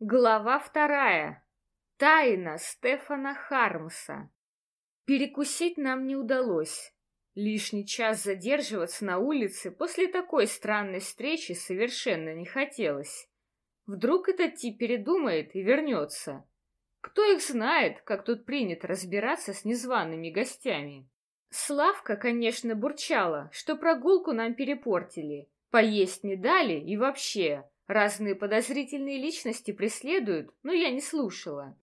Глава вторая. Тайна Стефана Хармса. Перекусить нам не удалось. Лишний час задерживаться на улице после такой странной встречи совершенно не хотелось. Вдруг этот тип передумает и вернется. Кто их знает, как тут принято разбираться с незваными гостями. Славка, конечно, бурчала, что прогулку нам перепортили, поесть не дали и вообще Разные подозрительные личности преследуют, но я не слушала.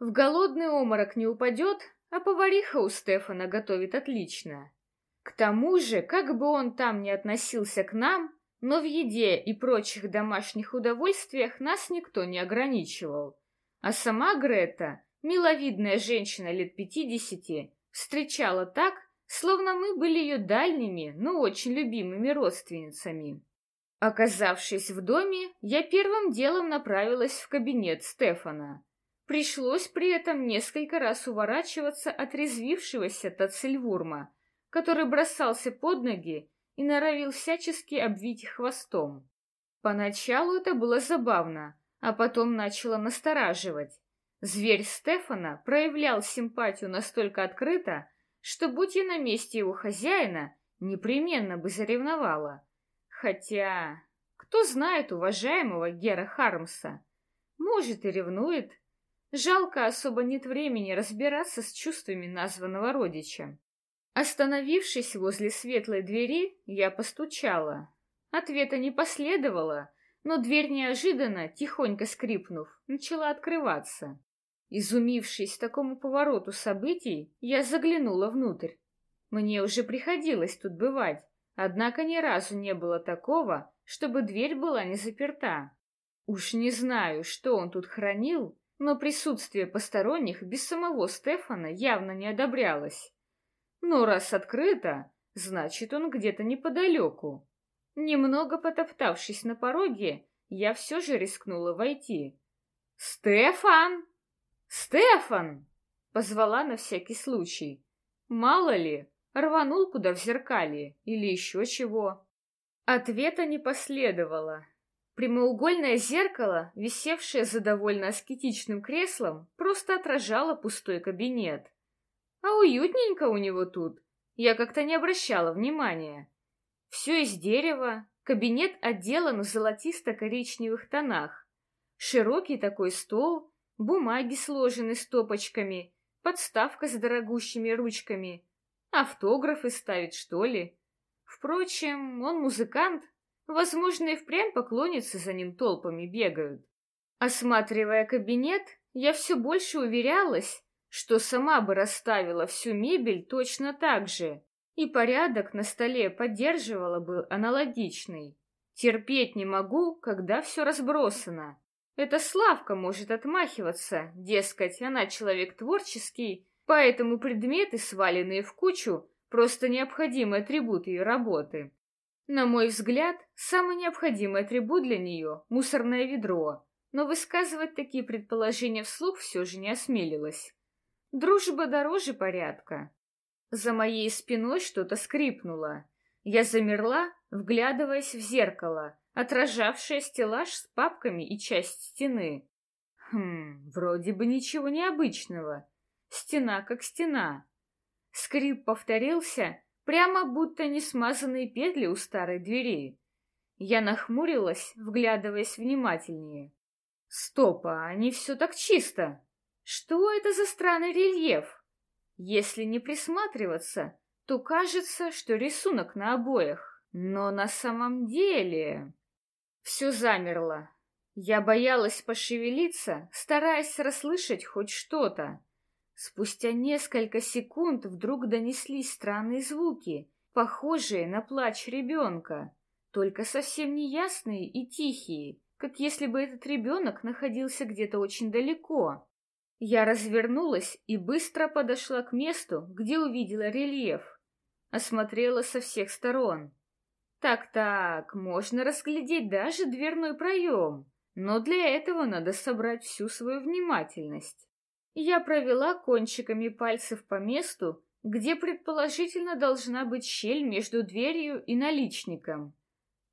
В голодный оморок не упадет, а повариха у Стефана готовит отлично. К тому же, как бы он там ни относился к нам, но в еде и прочих домашних удовольствиях нас никто не ограничивал. А сама Грета, миловидная женщина лет пятидесяти, встречала так, словно мы были ее дальними, но очень любимыми родственницами. Оказавшись в доме, я первым делом направилась в кабинет Стефана. Пришлось при этом несколько раз уворачиваться от резвившегося Тацельвурма, который бросался под ноги и норовил всячески обвить хвостом. Поначалу это было забавно, а потом начало настораживать. Зверь Стефана проявлял симпатию настолько открыто, что, будь я на месте его хозяина, непременно бы заревновала. Хотя, кто знает уважаемого Гера Хармса? Может и ревнует. Жалко, особо нет времени разбираться с чувствами названного родича. Остановившись возле светлой двери, я постучала. Ответа не последовало, но дверь неожиданно, тихонько скрипнув, начала открываться. Изумившись такому повороту событий, я заглянула внутрь. Мне уже приходилось тут бывать, Однако ни разу не было такого, чтобы дверь была не заперта. Уж не знаю, что он тут хранил, но присутствие посторонних без самого Стефана явно не одобрялось. Но раз открыто, значит, он где-то неподалеку. Немного потоптавшись на пороге, я все же рискнула войти. «Стефан! Стефан!» — позвала на всякий случай. Мало ли, Рванул куда в зеркалье или еще чего. Ответа не последовало. Прямоугольное зеркало, висевшее за довольно аскетичным креслом, просто отражало пустой кабинет. А уютненько у него тут. Я как-то не обращала внимания. Все из дерева, кабинет отделан в золотисто-коричневых тонах. Широкий такой стол, бумаги сложены стопочками, подставка с дорогущими ручками — Автографы ставит, что ли? Впрочем, он музыкант. Возможно, и впрямь поклонницы за ним толпами бегают. Осматривая кабинет, я все больше уверялась, что сама бы расставила всю мебель точно так же, и порядок на столе поддерживала бы аналогичный. Терпеть не могу, когда все разбросано. Эта Славка может отмахиваться, дескать, она человек творческий, Поэтому предметы, сваленные в кучу, просто необходимый атрибут ее работы. На мой взгляд, самый необходимый атрибут для нее — мусорное ведро, но высказывать такие предположения вслух все же не осмелилась. Дружба дороже порядка. За моей спиной что-то скрипнуло. Я замерла, вглядываясь в зеркало, отражавшее стеллаж с папками и часть стены. Хм, вроде бы ничего необычного. Стена как стена. Скрип повторился, прямо будто не смазанные петли у старой двери. Я нахмурилась, вглядываясь внимательнее. Стоп, а не все так чисто. Что это за странный рельеф? Если не присматриваться, то кажется, что рисунок на обоях. Но на самом деле... Все замерло. Я боялась пошевелиться, стараясь расслышать хоть что-то. Спустя несколько секунд вдруг донеслись странные звуки, похожие на плач ребенка, только совсем неясные и тихие, как если бы этот ребенок находился где-то очень далеко. Я развернулась и быстро подошла к месту, где увидела рельеф. Осмотрела со всех сторон. Так-так, можно разглядеть даже дверной проем, но для этого надо собрать всю свою внимательность. Я провела кончиками пальцев по месту, где предположительно должна быть щель между дверью и наличником.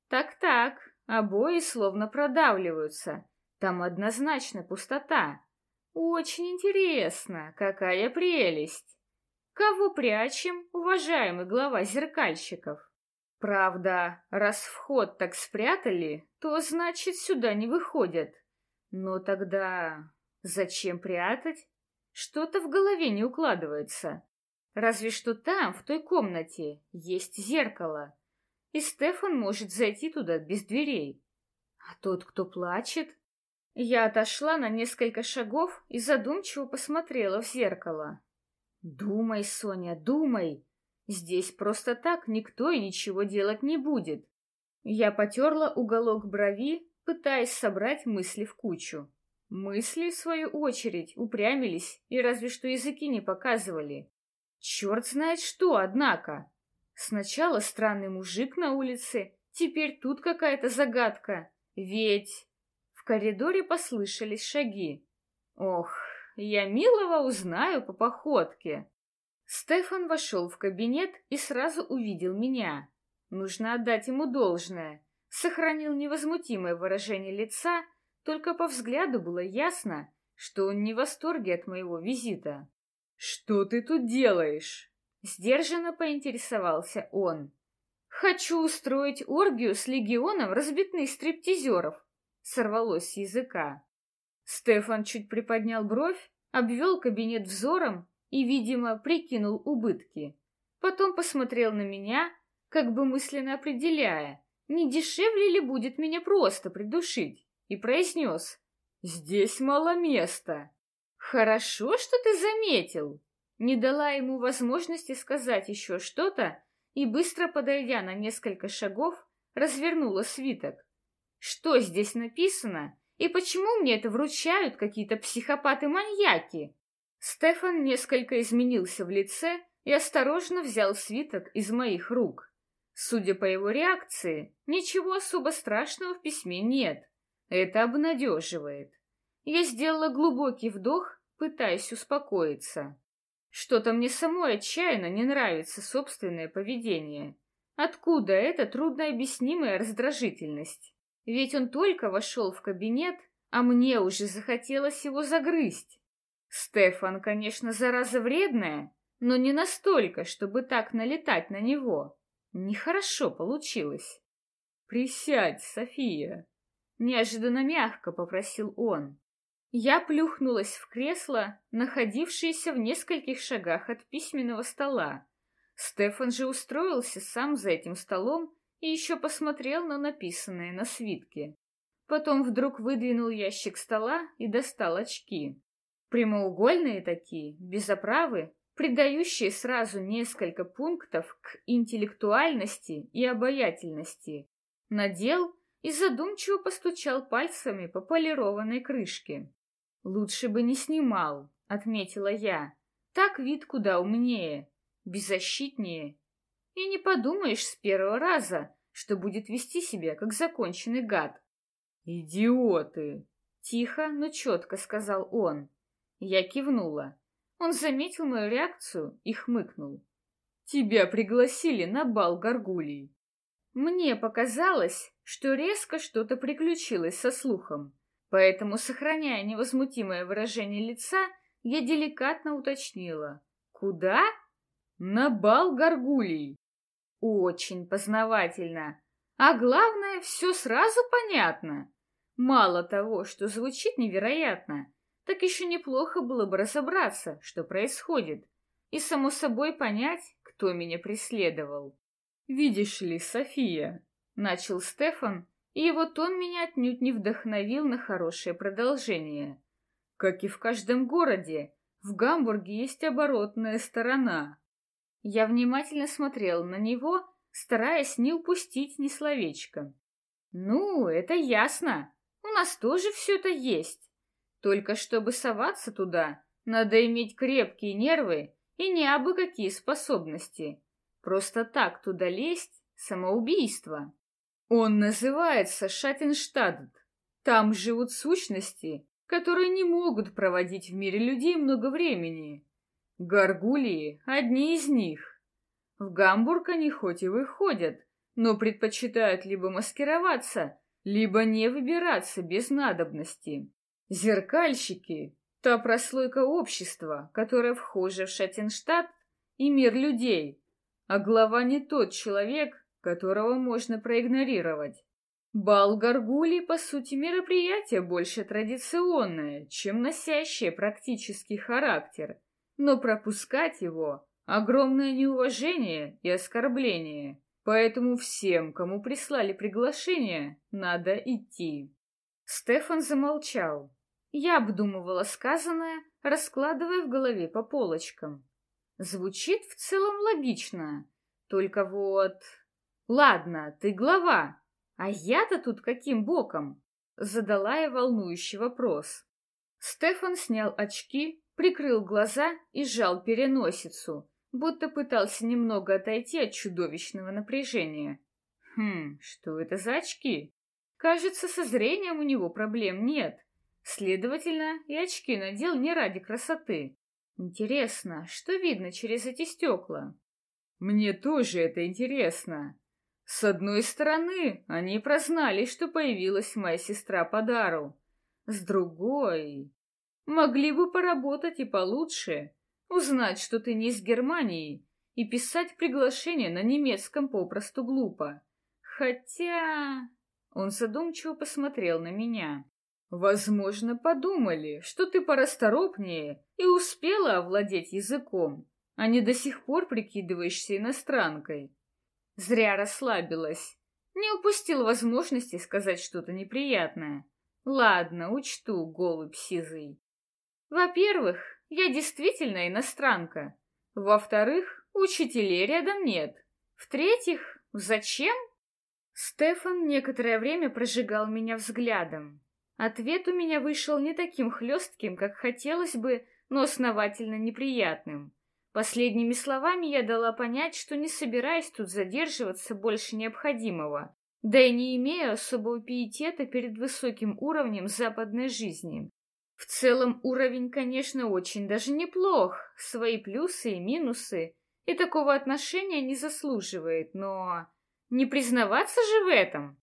Так-так, обои словно продавливаются, Там однозначно пустота. Очень интересно, какая прелесть. Кого прячем, уважаемый глава зеркальщиков? Правда, раз вход так спрятали, то значит сюда не выходят. Но тогда зачем прятать? Что-то в голове не укладывается. Разве что там, в той комнате, есть зеркало, и Стефан может зайти туда без дверей. А тот, кто плачет... Я отошла на несколько шагов и задумчиво посмотрела в зеркало. Думай, Соня, думай. Здесь просто так никто и ничего делать не будет. Я потерла уголок брови, пытаясь собрать мысли в кучу. Мысли, в свою очередь, упрямились и разве что языки не показывали. Черт знает что, однако. Сначала странный мужик на улице, теперь тут какая-то загадка. Ведь... В коридоре послышались шаги. Ох, я милого узнаю по походке. Стефан вошел в кабинет и сразу увидел меня. Нужно отдать ему должное. Сохранил невозмутимое выражение лица, только по взгляду было ясно, что он не в восторге от моего визита. «Что ты тут делаешь?» Сдержанно поинтересовался он. «Хочу устроить оргию с легионом разбитных стриптизеров», сорвалось с языка. Стефан чуть приподнял бровь, обвел кабинет взором и, видимо, прикинул убытки. Потом посмотрел на меня, как бы мысленно определяя, не дешевле ли будет меня просто придушить, и произнес «Здесь мало места». «Хорошо, что ты заметил!» Не дала ему возможности сказать еще что-то и, быстро подойдя на несколько шагов, развернула свиток. «Что здесь написано? И почему мне это вручают какие-то психопаты-маньяки?» Стефан несколько изменился в лице и осторожно взял свиток из моих рук. Судя по его реакции, ничего особо страшного в письме нет. Это обнадеживает. Я сделала глубокий вдох, пытаясь успокоиться. Что-то мне самой отчаянно не нравится собственное поведение. Откуда эта труднообъяснимая раздражительность? Ведь он только вошел в кабинет, а мне уже захотелось его загрызть. Стефан, конечно, зараза вредная, но не настолько, чтобы так налетать на него. Нехорошо получилось. «Присядь, София!» Неожиданно мягко попросил он. Я плюхнулась в кресло, находившееся в нескольких шагах от письменного стола. Стефан же устроился сам за этим столом и еще посмотрел на написанное на свитке. Потом вдруг выдвинул ящик стола и достал очки. Прямоугольные такие, без оправы, придающие сразу несколько пунктов к интеллектуальности и обаятельности. Надел и задумчиво постучал пальцами по полированной крышке. «Лучше бы не снимал», — отметила я. «Так вид куда умнее, беззащитнее. И не подумаешь с первого раза, что будет вести себя, как законченный гад». «Идиоты!» — тихо, но четко сказал он. Я кивнула. Он заметил мою реакцию и хмыкнул. «Тебя пригласили на бал горгулей». Мне показалось, что резко что-то приключилось со слухом. Поэтому, сохраняя невозмутимое выражение лица, я деликатно уточнила. «Куда?» «На бал горгулей». Очень познавательно. А главное, все сразу понятно. Мало того, что звучит невероятно, так еще неплохо было бы разобраться, что происходит, и, само собой, понять, кто меня преследовал. «Видишь ли, София», — начал Стефан, и его тон меня отнюдь не вдохновил на хорошее продолжение. Как и в каждом городе, в Гамбурге есть оборотная сторона. Я внимательно смотрел на него, стараясь не упустить ни словечка. Ну, это ясно. У нас тоже все это есть. Только чтобы соваться туда, надо иметь крепкие нервы и не абы какие способности. Просто так туда лезть — самоубийство. Он называется Шаттенштадт. Там живут сущности, которые не могут проводить в мире людей много времени. Гаргулии — одни из них. В Гамбург они хоть и выходят, но предпочитают либо маскироваться, либо не выбираться без надобности. Зеркальщики — та прослойка общества, которая вхожа в Шатенштадт и мир людей, а глава не тот человек, которого можно проигнорировать. Бал Гаргулий, по сути, мероприятие больше традиционное, чем носящее практический характер, но пропускать его — огромное неуважение и оскорбление, поэтому всем, кому прислали приглашение, надо идти. Стефан замолчал. Я обдумывала сказанное, раскладывая в голове по полочкам. Звучит в целом логично, только вот... Ладно, ты глава, а я-то тут каким боком? Задала я волнующий вопрос. Стефан снял очки, прикрыл глаза и сжал переносицу, будто пытался немного отойти от чудовищного напряжения. Хм, что это за очки? Кажется, со зрением у него проблем нет. Следовательно, и очки надел не ради красоты. Интересно, что видно через эти стекла? Мне тоже это интересно. С одной стороны, они прознали, что появилась моя сестра по дару. С другой, могли бы поработать и получше, узнать, что ты не из Германии, и писать приглашение на немецком попросту глупо. Хотя... Он задумчиво посмотрел на меня. Возможно, подумали, что ты порасторопнее и успела овладеть языком, а не до сих пор прикидываешься иностранкой. Зря расслабилась. Не упустил возможности сказать что-то неприятное. Ладно, учту, голубь сизый. Во-первых, я действительно иностранка. Во-вторых, учителей рядом нет. В-третьих, зачем? Стефан некоторое время прожигал меня взглядом. Ответ у меня вышел не таким хлестким, как хотелось бы, но основательно неприятным. Последними словами я дала понять, что не собираюсь тут задерживаться больше необходимого, да и не имею особого пиетета перед высоким уровнем западной жизни. В целом уровень, конечно, очень даже неплох, свои плюсы и минусы, и такого отношения не заслуживает, но не признаваться же в этом.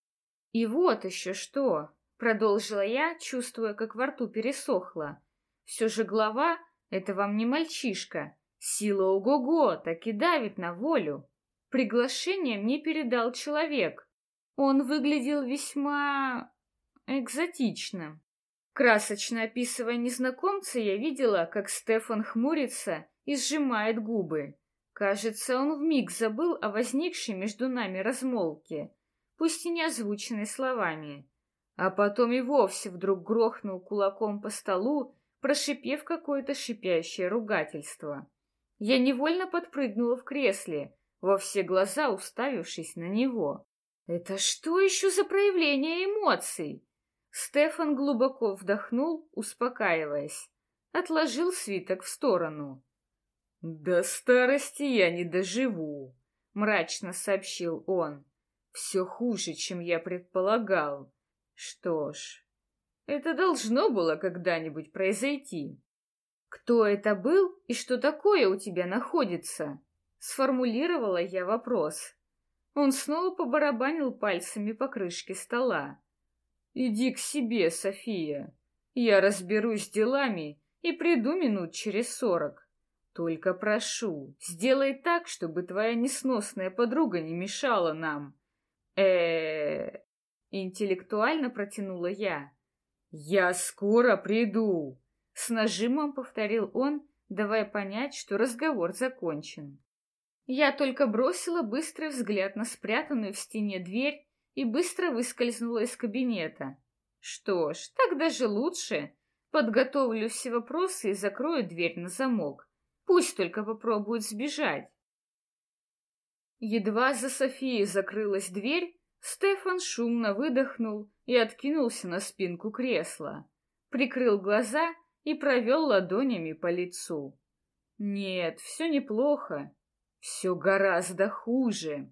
И вот еще что, продолжила я, чувствуя, как во рту пересохло. Все же глава — это вам не мальчишка, Сила ого-го, так и давит на волю. Приглашение мне передал человек. Он выглядел весьма... экзотично. Красочно описывая незнакомца, я видела, как Стефан хмурится и сжимает губы. Кажется, он вмиг забыл о возникшей между нами размолвке, пусть и не озвученной словами. А потом и вовсе вдруг грохнул кулаком по столу, прошипев какое-то шипящее ругательство. Я невольно подпрыгнула в кресле, во все глаза уставившись на него. Это что еще за проявление эмоций? Стефан глубоко вдохнул, успокаиваясь. Отложил свиток в сторону. «До старости я не доживу», — мрачно сообщил он. «Все хуже, чем я предполагал. Что ж, это должно было когда-нибудь произойти». «Кто это был и что такое у тебя находится?» Сформулировала я вопрос. Он снова побарабанил пальцами по крышке стола. «Иди к себе, София. Я разберусь делами и приду минут через сорок. Только прошу, сделай так, чтобы твоя несносная подруга не мешала нам». э интеллектуально протянула я. «Я скоро приду», с нажимом повторил он, давая понять, что разговор закончен. Я только бросила быстрый взгляд на спрятанную в стене дверь и быстро выскользнула из кабинета. Что ж, так даже лучше. Подготовлю все вопросы и закрою дверь на замок. Пусть только попробует сбежать. Едва за Софией закрылась дверь, Стефан шумно выдохнул и откинулся на спинку кресла. Прикрыл глаза и провел ладонями по лицу. Нет, все неплохо. Все гораздо хуже.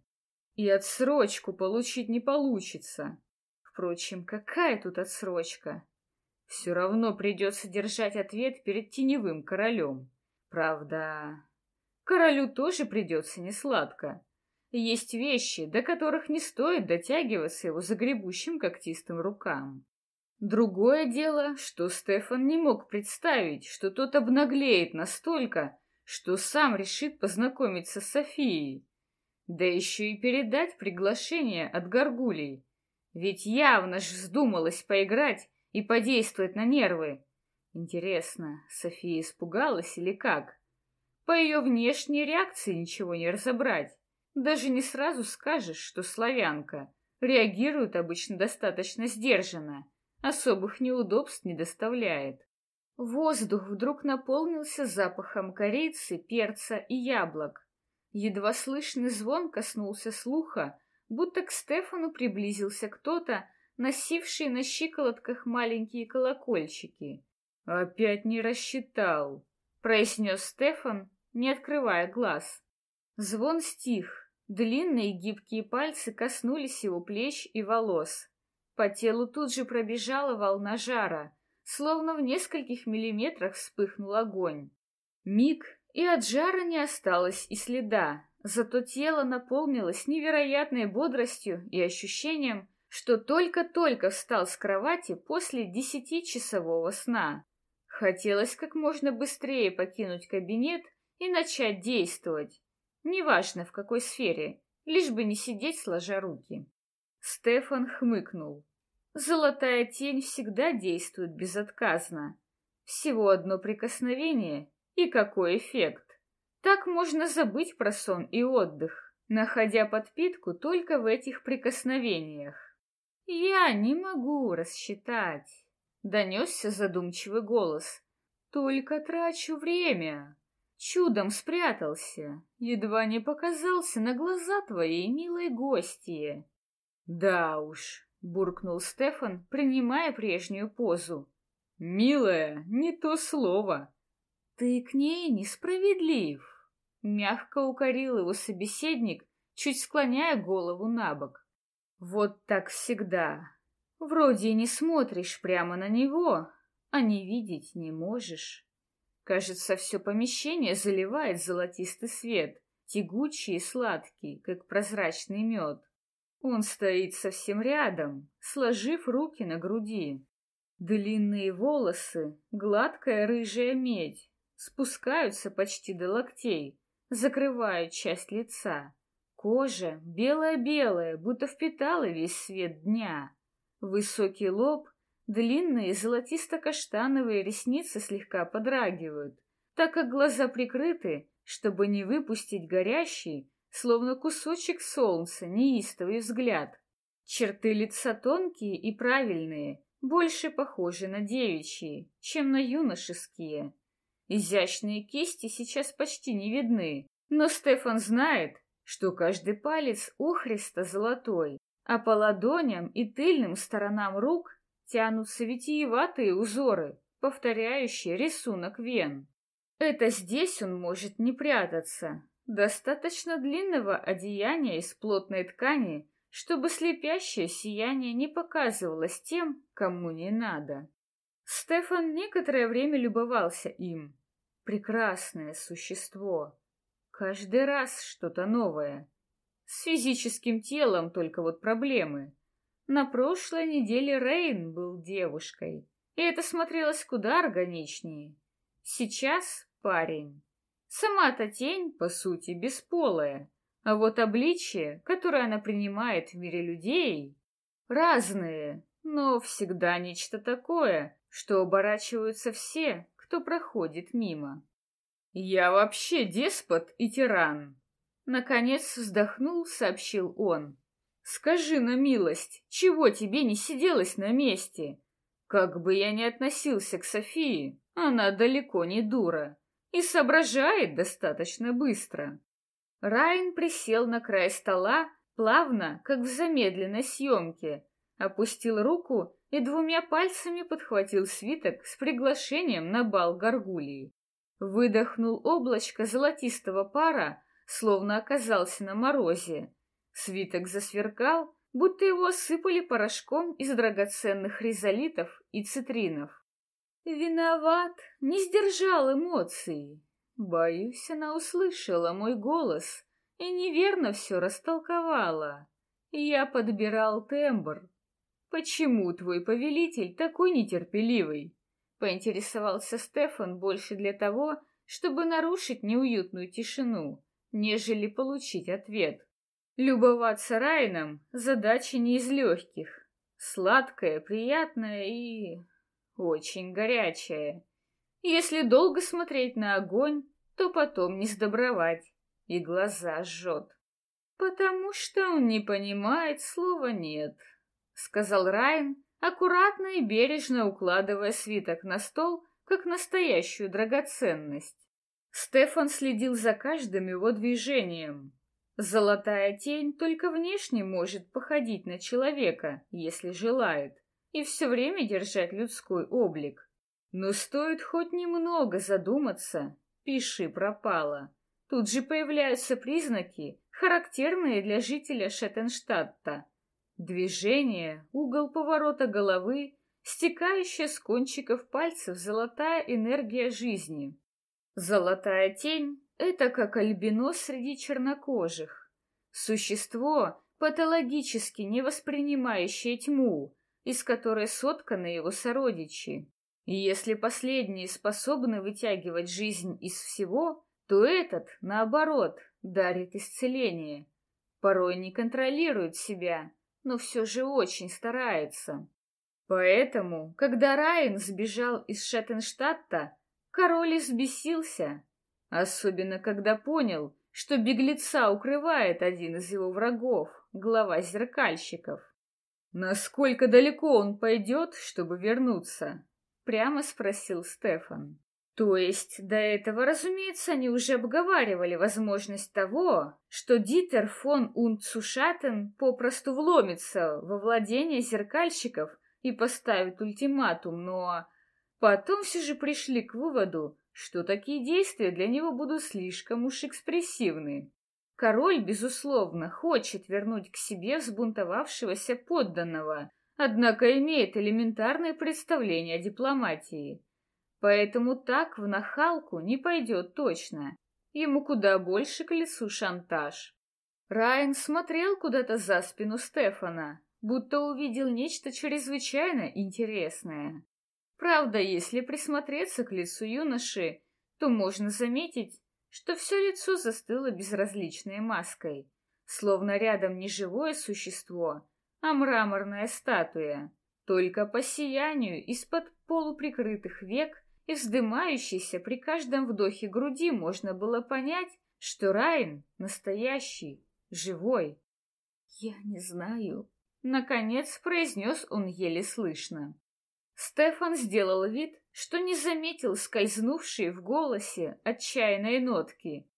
И отсрочку получить не получится. Впрочем, какая тут отсрочка? Все равно придется держать ответ перед теневым королем. Правда, королю тоже придется несладко. есть вещи, до которых не стоит дотягиваться его загребущим когтистым рукам. Другое дело, что Стефан не мог представить, что тот обнаглеет настолько, что сам решит познакомиться с Софией, да еще и передать приглашение от горгулей. Ведь явно ж вздумалась поиграть и подействовать на нервы. Интересно, София испугалась или как? По ее внешней реакции ничего не разобрать. Даже не сразу скажешь, что славянка. Реагирует обычно достаточно сдержанно, особых неудобств не доставляет. Воздух вдруг наполнился запахом корицы, перца и яблок. Едва слышный звон коснулся слуха, будто к Стефану приблизился кто-то, носивший на щиколотках маленькие колокольчики. «Опять не рассчитал», — произнес Стефан, не открывая глаз. Звон стих, длинные гибкие пальцы коснулись его плеч и волос. По телу тут же пробежала волна жара, словно в нескольких миллиметрах вспыхнул огонь. Миг, и от жара не осталось и следа, зато тело наполнилось невероятной бодростью и ощущением, что только-только встал с кровати после десятичасового сна. Хотелось как можно быстрее покинуть кабинет и начать действовать. Неважно в какой сфере, лишь бы не сидеть сложа руки. Стефан хмыкнул. Золотая тень всегда действует безотказно. Всего одно прикосновение, и какой эффект. Так можно забыть про сон и отдых, находя подпитку только в этих прикосновениях. Я не могу рассчитать, донесся задумчивый голос. Только трачу время. Чудом спрятался, едва не показался на глаза твоей милой гостьи. Да уж, буркнул Стефан, принимая прежнюю позу. Милая, не то слово. Ты к ней несправедлив. Мягко укорил его собеседник, чуть склоняя голову на бок. Вот так всегда. Вроде и не смотришь прямо на него, а не видеть не можешь. Кажется, все помещение заливает золотистый свет, тягучий и сладкий, как прозрачный мед. Он стоит совсем рядом, сложив руки на груди. Длинные волосы, гладкая рыжая медь, спускаются почти до локтей, закрывают часть лица. Кожа белая-белая, будто впитала весь свет дня. Высокий лоб, длинные золотисто-каштановые ресницы слегка подрагивают, так как глаза прикрыты, чтобы не выпустить горящий, словно кусочек солнца, неистовый взгляд. Черты лица тонкие и правильные, больше похожи на девичьи, чем на юношеские. Изящные кисти сейчас почти не видны, но Стефан знает, что каждый палец охристо золотой, а по ладоням и тыльным сторонам рук тянутся витиеватые узоры, повторяющие рисунок вен. Это здесь он может не прятаться, Достаточно длинного одеяния из плотной ткани, чтобы слепящее сияние не показывалось тем, кому не надо. Стефан некоторое время любовался им. Прекрасное существо. Каждый раз что-то новое. С физическим телом только вот проблемы. На прошлой неделе Рейн был девушкой, и это смотрелось куда органичнее. Сейчас парень. Сама-то тень, по сути, бесполая, а вот обличие, которое она принимает в мире людей, разные, но всегда нечто такое, что оборачиваются все, кто проходит мимо. «Я вообще деспот и тиран!» Наконец вздохнул, сообщил он. «Скажи на милость, чего тебе не сиделось на месте? Как бы я ни относился к Софии, она далеко не дура и соображает достаточно быстро. Райн присел на край стола, плавно, как в замедленной съемке, опустил руку и двумя пальцами подхватил свиток с приглашением на бал горгулии. Выдохнул облачко золотистого пара, словно оказался на морозе. Свиток засверкал, будто его осыпали порошком из драгоценных хризолитов и цитринов. Виноват, не сдержал эмоций. Боюсь, она услышала мой голос и неверно все растолковала. Я подбирал тембр. Почему твой повелитель такой нетерпеливый? Поинтересовался Стефан больше для того, чтобы нарушить неуютную тишину, нежели получить ответ. Любоваться Райном — задача не из легких. Сладкая, приятная и... очень горячая. Если долго смотреть на огонь, то потом не сдобровать, и глаза жжет. «Потому что он не понимает слова «нет», — сказал Райан, аккуратно и бережно укладывая свиток на стол, как настоящую драгоценность. Стефан следил за каждым его движением. Золотая тень только внешне может походить на человека, если желает, и все время держать людской облик. Но стоит хоть немного задуматься, пиши пропало. Тут же появляются признаки, характерные для жителя Шеттенштадта. Движение, угол поворота головы, стекающая с кончиков пальцев золотая энергия жизни. Золотая тень — это как альбинос среди чернокожих. Существо, патологически не воспринимающее тьму, из которой сотканы его сородичи. И если последние способны вытягивать жизнь из всего, то этот, наоборот, дарит исцеление. Порой не контролирует себя, но все же очень старается. Поэтому, когда Райан сбежал из Шеттенштадта, король избесился, особенно когда понял, что беглеца укрывает один из его врагов, глава зеркальщиков. «Насколько далеко он пойдет, чтобы вернуться?» — прямо спросил Стефан. То есть до этого, разумеется, они уже обговаривали возможность того, что Дитер фон Унцушатен попросту вломится во владение зеркальщиков и поставит ультиматум, но потом все же пришли к выводу, что такие действия для него будут слишком уж экспрессивны. Король, безусловно, хочет вернуть к себе взбунтовавшегося подданного, однако имеет элементарное представление о дипломатии. Поэтому так в нахалку не пойдет точно. Ему куда больше к лицу шантаж. Райан смотрел куда-то за спину Стефана, будто увидел нечто чрезвычайно интересное. Правда, если присмотреться к лицу юноши, то можно заметить, что все лицо застыло безразличной маской, словно рядом не живое существо, а мраморная статуя. Только по сиянию из-под полуприкрытых век и вздымающейся при каждом вдохе груди можно было понять, что Райан настоящий, живой. «Я не знаю», — наконец произнес он еле слышно. Стефан сделал вид, что не заметил скользнувшие в голосе отчаянной нотки.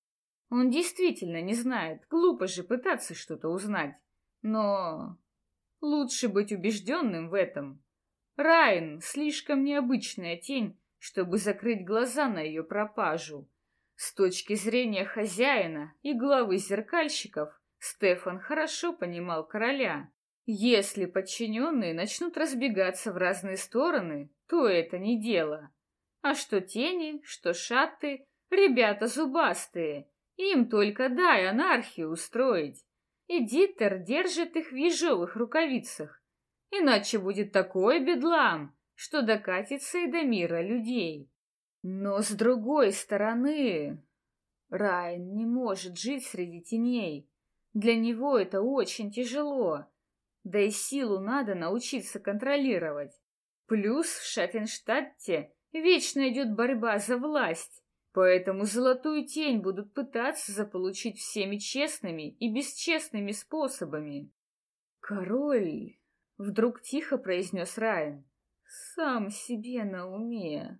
Он действительно не знает, глупо же пытаться что-то узнать. Но лучше быть убежденным в этом. Райан — слишком необычная тень, чтобы закрыть глаза на ее пропажу. С точки зрения хозяина и главы зеркальщиков, Стефан хорошо понимал короля. Если подчиненные начнут разбегаться в разные стороны, то это не дело. А что тени, что шаты, ребята зубастые, им только дай анархию устроить. И Диттер держит их в ежовых рукавицах. Иначе будет такой бедлам, что докатится и до мира людей. Но с другой стороны, Райан не может жить среди теней. Для него это очень тяжело. Да и силу надо научиться контролировать. Плюс в Шаттенштадте вечно идет борьба за власть, поэтому золотую тень будут пытаться заполучить всеми честными и бесчестными способами. «Король!» — вдруг тихо произнес Райан сам себе на уме.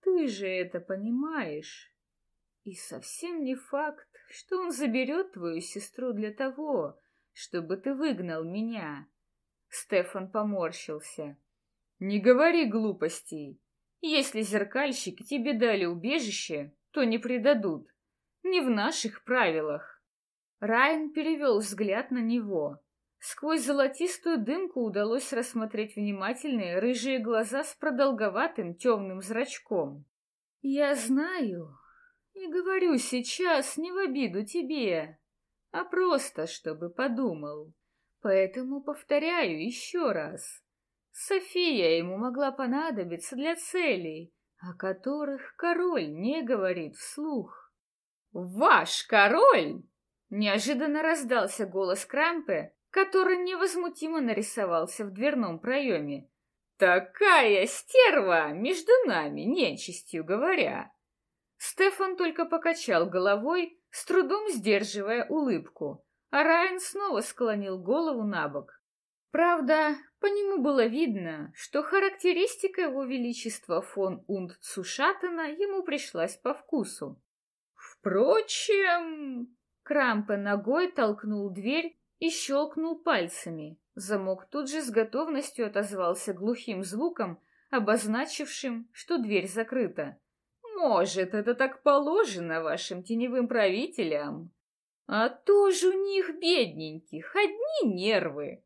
Ты же это понимаешь. И совсем не факт, что он заберет твою сестру для того, чтобы ты выгнал меня. Стефан поморщился. Не говори глупостей. Если зеркальщики тебе дали убежище, то не предадут. Не в наших правилах. Райан перевел взгляд на него. Сквозь золотистую дымку удалось рассмотреть внимательные рыжие глаза с продолговатым темным зрачком. «Я знаю и говорю сейчас не в обиду тебе. А просто чтобы подумал. Поэтому повторяю еще раз. София ему могла понадобиться для целей, о которых король не говорит вслух. «Ваш король!» — неожиданно раздался голос Крампе, который невозмутимо нарисовался в дверном проеме. «Такая стерва между нами, нечистью говоря!» Стефан только покачал головой, с трудом сдерживая улыбку, а Райан снова склонил голову на бок. Правда, по нему было видно, что характеристика его величества фон Унд Цушатена ему пришлась по вкусу. Впрочем, Крампе ногой толкнул дверь и щелкнул пальцами. Замок тут же с готовностью отозвался глухим звуком, обозначившим, что дверь закрыта. Может, это так положено вашим теневым правителям? А то же у них, бедненьких, одни нервы.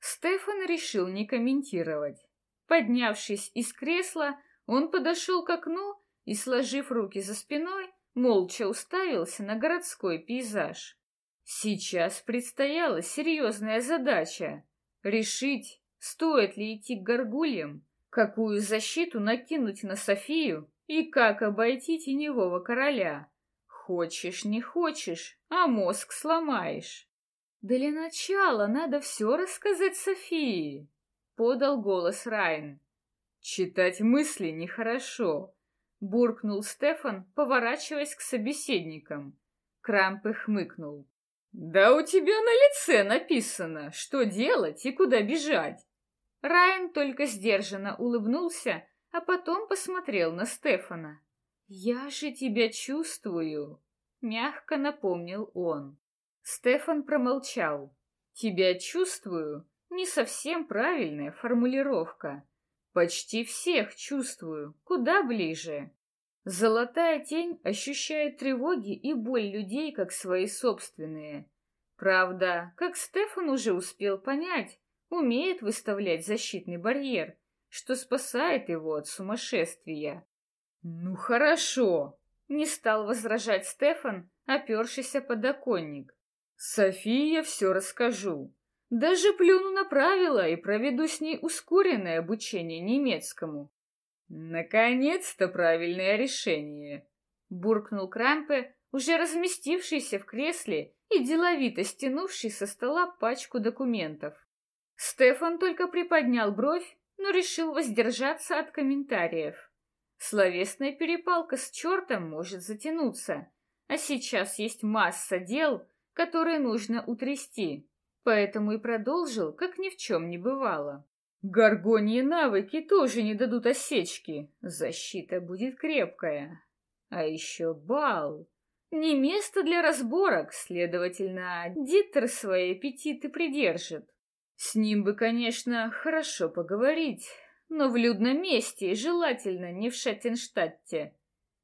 Стефан решил не комментировать. Поднявшись из кресла, он подошел к окну и, сложив руки за спиной, молча уставился на городской пейзаж. Сейчас предстояла серьезная задача — решить, стоит ли идти к горгульям, какую защиту накинуть на Софию и как обойти теневого короля. Хочешь, не хочешь, а мозг сломаешь. Для начала надо все рассказать Софии, — подал голос Райн. Читать мысли нехорошо, — буркнул Стефан, поворачиваясь к собеседникам. Крамп и хмыкнул. «Да у тебя на лице написано, что делать и куда бежать!» Райан только сдержанно улыбнулся, а потом посмотрел на Стефана. «Я же тебя чувствую», — мягко напомнил он. Стефан промолчал. «Тебя чувствую» — не совсем правильная формулировка. Почти всех чувствую, куда ближе. Золотая тень ощущает тревоги и боль людей, как свои собственные. Правда, как Стефан уже успел понять, умеет выставлять защитный барьер, что спасает его от сумасшествия. «Ну хорошо!» — не стал возражать Стефан, опершийся подоконник. «Софии все расскажу. Даже плюну на правила и проведу с ней ускоренное обучение немецкому». «Наконец-то правильное решение!» — буркнул Крампе, уже разместившийся в кресле и деловито стянувший со стола пачку документов. Стефан только приподнял бровь, но решил воздержаться от комментариев. Словесная перепалка с чертом может затянуться, а сейчас есть масса дел, которые нужно утрясти, поэтому и продолжил, как ни в чем не бывало. Горгоньи навыки тоже не дадут осечки, защита будет крепкая. А еще бал. Не место для разборок, следовательно, Диттер свои аппетиты придержит. С ним бы, конечно, хорошо поговорить, но в людном месте и желательно не в Шаттенштадте.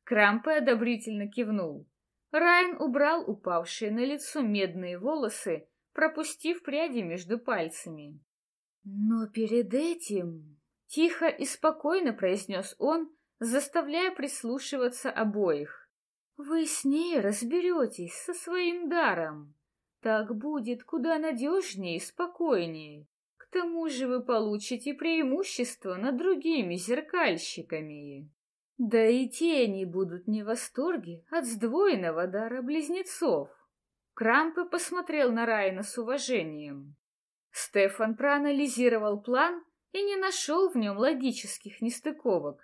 Крампе одобрительно кивнул. Райан убрал упавшие на лицо медные волосы, пропустив пряди между пальцами. Но перед этим тихо и спокойно произнес он, заставляя прислушиваться обоих. Вы с ней разберетесь со своим даром. Так будет куда надежнее и спокойнее. К тому же вы получите преимущество над другими зеркальщиками. Да и тени будут не в восторге от сдвоенного дара близнецов. Крампе посмотрел на Райна с уважением. Стефан проанализировал план и не нашел в нем логических нестыковок.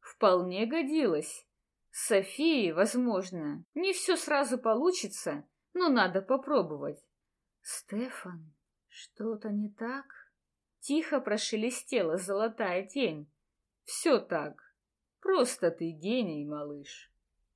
Вполне годилось. Софии, возможно, не все сразу получится, но надо попробовать. Стефан, что-то не так? Тихо прошелестела золотая тень. Все так. Просто ты гений, малыш.